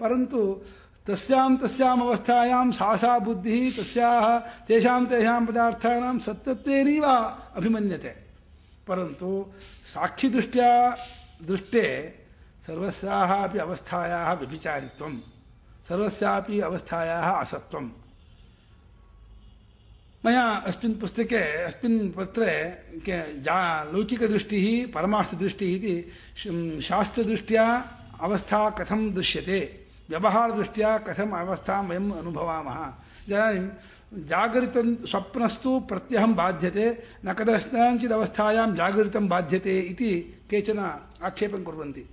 परन्तु तस्यां तस्याम् अवस्थायां सा सा बुद्धिः तस्याः तेषां तेषां पदार्थानां सत्यत्वेनैव अभिमन्यते। परन्तु साक्षिदृष्ट्या दृष्टे सर्वस्याः अपि अवस्थायाः व्यभिचारित्वं, सर्वस्यापि अवस्थायाः असत्वं मया अस्मिन् पुस्तके, अस्मिन् पत्रे जा, लौकिकदृष्टिः, परमार्थदृष्टिः इति शास्त्रदृष्ट्या अवस्था कथं दृश्यते? व्यवहारदृष्ट्या कथम् अवस्थां वयम् अनुभवामः। इदानीं जागरितं स्वप्नस्तु प्रत्यहं बाध्यते, न कदाचित् अवस्थायां जागरितं बाध्यते इति केचन आक्षेपं कुर्वन्ति।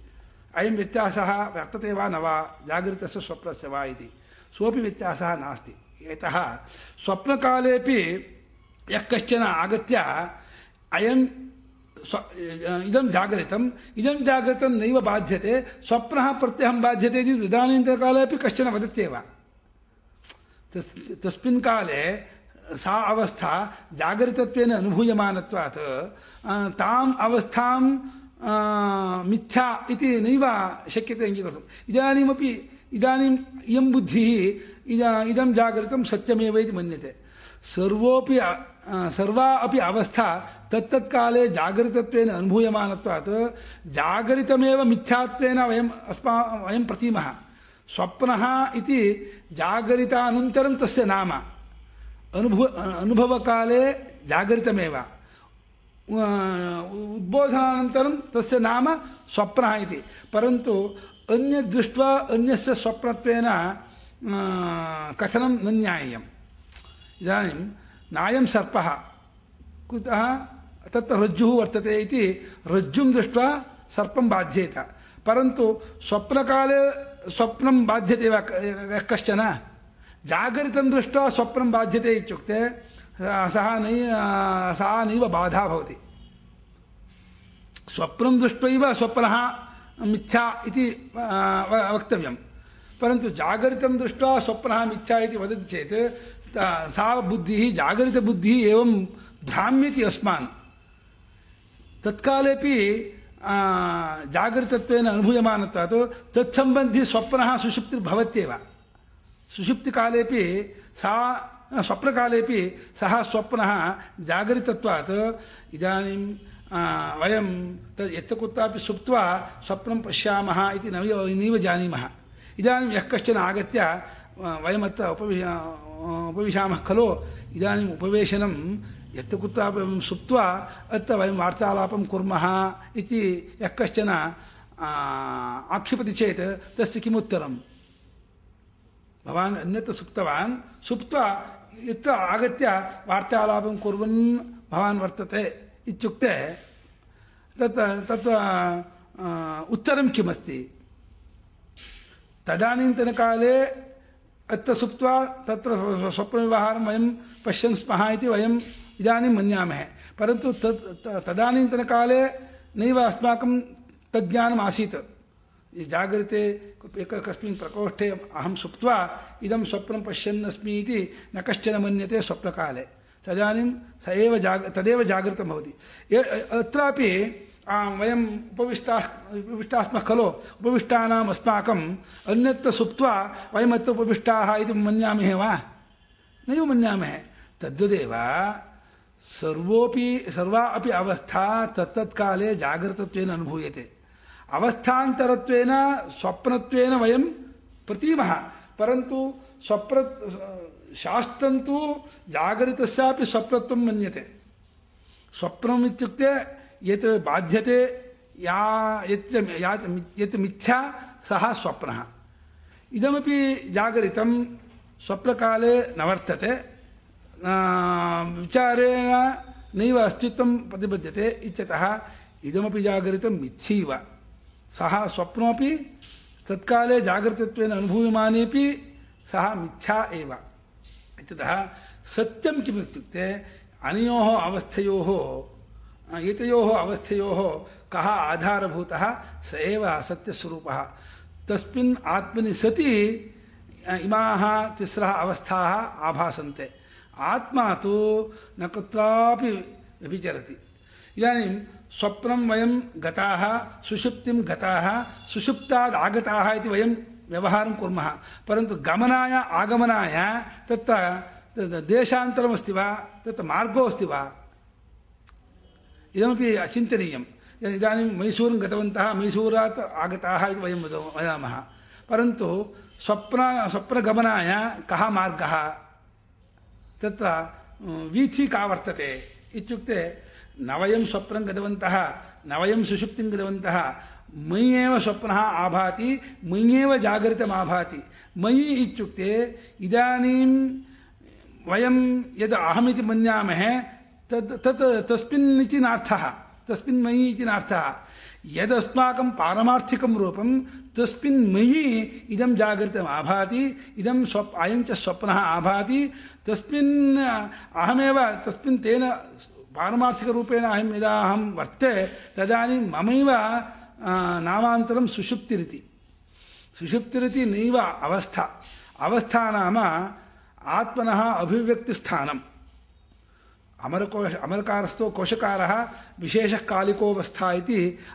अयं व्यत्यासः वर्तते वा न वा जागृतस्य स्वप्नस्य वा इति। सोऽपि व्यत्यासः नास्ति। यतः स्वप्नकालेपि यः कश्चन आगत्य अयं इदं जागरितम्। इदं जागरितं नैव बाध्यते। स्वप्नः प्रत्यहं बाध्यते इति इदानीन्तनकाले अपि कश्चन वदत्येव। तस्, तस्मिन् काले सा अवस्था जागरितत्वेन अनुभूयमानत्वात् ताम् अवस्थां मिथ्या इति नैव शक्यते अङ्गीकर्तुम्। इदानीमपि, इदानीम् इयं बुद्धिः इदं सत्यमेव इति मन्यते। सर्वोऽपि सर्वा अपि अवस्था तत्तत्काले जागरितत्वेन अनुभूयमानत्वात्, जागरितमेव मिथ्यात्वेन वयम् अस्मा वयं प्रतीमः। स्वप्नः इति जागरितानन्तरं तस्य नाम। अनुभव अनुभवकाले जागरितमेव। उद्बोधनानन्तरं तस्य नाम स्वप्नः इति। परन्तु अन्यद् दृष्ट्वा अन्यस्य स्वप्नत्वेन कथनं न न्याय्यम्। इदानीं नायं सर्पः। कुतः तत्र रज्जुः वर्तते इति रज्जुं दृष्ट्वा सर्पं बाध्येत। परन्तु स्वप्नकाले स्वप्नं बाध्यते वा कश्चन? जागरितं दृष्ट्वा स्वप्नं बाध्यते इत्युक्ते सः नै सा नैव बाधा भवति। स्वप्नं दृष्ट्वैव स्वप्नः मिथ्या इति वक्तव्यं परन्तु जागरितं दृष्ट्वा स्वप्नः मिथ्या इति वदति चेत् सा बुद्धिः, जागरितबुद्धिः एवं भ्राम्यति अस्मान्। तत्कालेपि जागरितत्वेन अनुभूयमानत्वात् तत्सम्बन्धि स्वप्नः सुषुप्तिर्भवत्येव। सुषुप्तिकालेपि सा, स्वप्नकालेपि सः स्वप्नः जागरितत्वात्। इदानीं वयं तद् यत्र कुत्रापि सुप्त्वा स्वप्नं पश्यामः इति नैव नैव जानीमः। इदानीं यः कश्चन आगत्य वयमत्र उपवि उपविशामः खलु, इदानीम् उपवेशनं यत्र कुत्रापि वयं सुप्त्वा अत्र वयं वार्तालापं कुर्मः इति यः कश्चन आक्षिपति चेत् तस्य किमुत्तरं भवान् अन्यत्र सुप्तवान्, सुप्त्वा यत्र आगत्य वार्तालापं कुर्वन् भवान् वर्तते इत्युक्ते तत् तत् उत्तरं किमस्ति? तदानीन्तनकाले अत्र सुप्त्वा तत्र स्वप्नव्यवहारं वयं पश्यन् स्मः इति वयम् इदानीं मन्यामहे। परन्तु तत् तदानीन्तनकाले नैव अस्माकं तज्ज्ञानम् आसीत्। जागृते एक, कस्मिन् प्रकोष्ठे अहं सुप्त्वा इदं स्वप्नं पश्यन् अस्मि इति न कश्चन मन्यते स्वप्नकाले। तदानीं स एव जाग, तदेव जागृतं भवति। अत्रापि वयम् उपविष्टाः उपविष्टाः स्मः खलु। उपविष्टानाम् अस्माकम् अन्यत्र सुप्त्वा वयम् अत्र उपविष्टाः इति मन्यामहे वा? नैव मन्यामहे। तद्वदेव सर्वोऽपि सर्वा अपि अवस्था तत्तत्काले जागृतत्वेन अनुभूयते। अवस्थान्तरत्वेन, स्वप्नत्वेन वयं प्रतीमः। परन्तु स्वप्न शास्त्रं तु जागरितस्यापि स्वप्नत्वं मन्यते। स्वप्नम् इत्युक्ते यत् बाध्यते या यत् या यत् मिथ्या सः स्वप्नः। इदमपि जागरितं स्वप्नकाले न वर्तते। विचारेण नैव अस्तित्वं प्रतिपद्यते इत्यतः इदमपि जागरितं मिथ्यैव। सः स्वप्नोपि तत्काले जागृतत्वेन अनुभूयमानेपि सः मिथ्या एव। इत्यतः सत्यं किम् इत्युक्ते अनयोः अवस्थयोः एतयोः अवस्थयोः, कः आधारभूतः, स एव सत्यस्वरूपः। तस्मिन् आत्मनि सति इमाः, तिस्रः अवस्थाः आभासन्ते। आत्मा तु न कुत्रापि व्यभिचरति। इदानीं स्वप्नं वयं गताः, सुषुप्तिं गताः सुषुप्तात् आगताः इति वयं व्यवहारं कुर्मः। परन्तु गमनाय, आगमनाय तत्र देशान्तरमस्ति वा, तत्र वा? इदमपि अचिन्तनीयम्। इदानीं मैसूरुं गतवन्तः, मैसूरात् आगताः इति वयं वदामः। परन्तु स्वप्न, स्वप्नगमनाय कः मार्गः? तत्र वीथी का वर्तते। इत्युक्ते, न वयं स्वप्नं गतवन्तः, न वयं सुषुप्तिं गतवन्तः, मयि एव स्वप्नः आभाति, मयि एव जागरितम् मयि इत्युक्ते, इदानीं वयं यद् अहमिति मन्यामहे तत् तत् तस्मिन् इति नार्थः तस्मिन् मयि इति नार्थः यदस्माकं पारमार्थिकं रूपं तस्मिन् मयि इदं जागृतम् आभाति, इदं स्वप्, अयं च स्वप्नः आभाति, तस्मिन्, अहमेव तस्मिन् तेन पारमार्थिकरूपेण अहं यदा अहं वर्ते, तदानीं ममैव नामान्तरं सुषुप्तिरिति। सुषुप्तिरिति नैव अवस्था। अवस्था नाम आत्मनः अभिव्यक्तिस्थानम्। अमरकोश अमरकारस्थो कोशकारः विशेषः कालिकोवस्था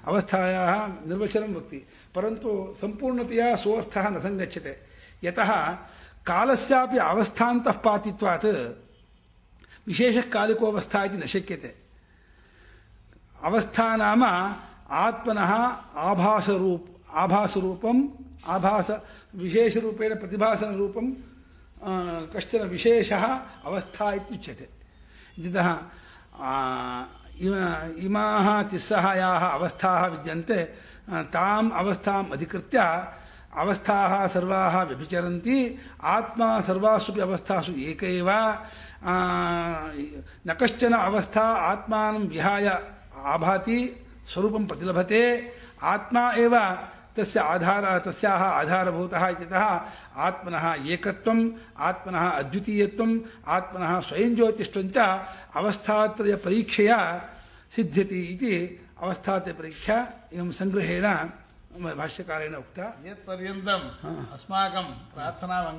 अवस्थायाः निर्वचनं वक्ति परन्तु सम्पूर्णतया सोऽर्थः न सङ्गच्छते। यतः कालस्यापि पातित्वात् विशेषः कालिकोवस्था इति न शक्यते। अवस्था नाम आत्मनः आभासरूप आभासरूपम्, आभास विशेषरूपेण प्रतिभासनरूपं कश्चन विशेषः अवस्था इत्युच्यते। इत्यतः इमाः तिस्सः याः अवस्थाः विद्यन्ते। ताम् अवस्थाम् अधिकृत्य अवस्थाः सर्वाः व्यभिचरन्ति। आत्मा सर्वास्वपि अवस्थासु एक एव न कश्चन अवस्था आत्मानं विहाय आभाति, स्वरूपं प्रतिलभते। आत्मा एव तस्य आधार तस्याः आधारभूतः इत्यतः आत्मनः एकत्वम् आत्मनः अद्वितीयत्वम् आत्मनः स्वयं ज्योतिष्ठञ्च अवस्थात्रयपरीक्षया सिद्ध्यति इति अवस्थात्रयपरीक्षा एवं सङ्ग्रहेण भाष्यकारेण उक्ता। यत्पर्यन्तम् अस्माकं प्रार्थनाम्